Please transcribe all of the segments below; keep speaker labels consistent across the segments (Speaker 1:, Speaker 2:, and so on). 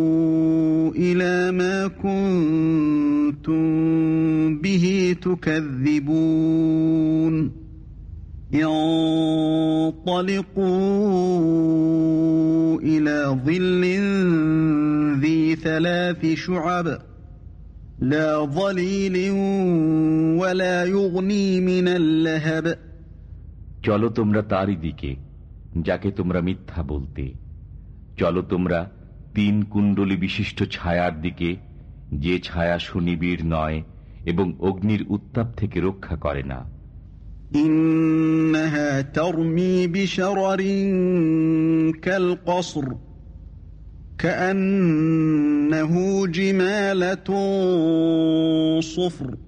Speaker 1: انطلقوا إلى ما كنتم به تكذبون انطلقوا إلى ظل ذي ثلاث شعب لا ظليل ولا يغني من اللهب
Speaker 2: চলো তোমরা তারই দিকে যাকে তোমরা মিথ্যা বলতে চলো তোমরা তিন কুণ্ডলী বিশিষ্ট ছায়ার দিকে যে ছায়া সুনিবিড় নয় এবং অগ্নির উত্তাপ থেকে রক্ষা করে না
Speaker 1: كأنه جمالة صفر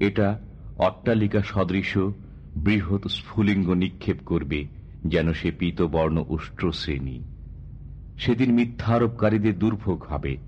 Speaker 2: এটা অট্টালিকা সদৃশ বৃহৎ স্ফুলিঙ্গ নিক্ষেপ করবে যেন সে বর্ণ উষ্ট্র শ্রেণি সেদিন মিথ্যারোপকারীদের দুর্ভোগ হবে।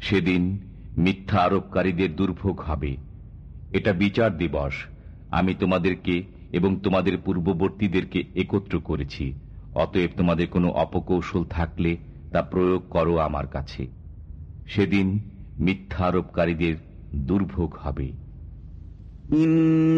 Speaker 2: সেদিন মিথ্যা আরোপকারীদের দুর্ভোগ হবে। এটা বিচার দিবস। আমি তোমাদেরকে এবং তোমাদের পূর্ববর্তীদেরকে একত্র করেছি। অতএব তোমাদের কোনো অপকৌশল থাকলে তা প্রয়োগ করো আমার কাছে। সেদিন মিথ্যা আরোপকারীদের দুর্ভোগ হবে।
Speaker 1: إن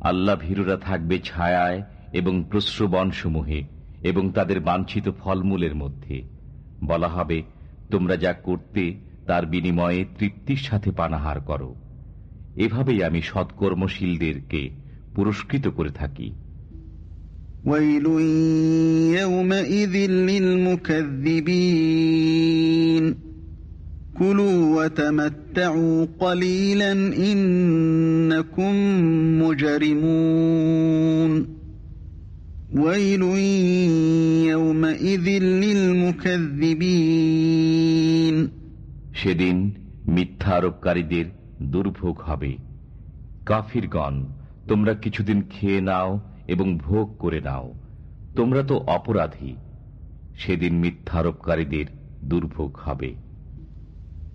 Speaker 2: আল্লাহ ভীরুরা থাকবে ছায়ায় এবং প্রশ্রবনসমূহে এবং তাদের বাঞ্ছিত ফলমূলের মধ্যে। বলা হবে, তোমরা যা করতে, তার বিনিময়ে তৃপ্তির সাথে পানাহার করো। এভাবেই আমি সৎকর্মশীলদেরকে পুরস্কৃত করে থাকি।
Speaker 1: কুলু
Speaker 2: সেদিন মিথ্যা আরোপকারীদের দুর্ভোগ হবে। কাফিরগণ, তোমরা কিছুদিন খেয়ে নাও এবং ভোগ করে নাও। তোমরা তো অপরাধী। সেদিন মিথ্যা আরোপকারীদের দুর্ভোগ হবে।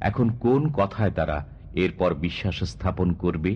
Speaker 2: এখন কোন কথায় তারা এরপর বিশ্বাস স্থাপন করবে?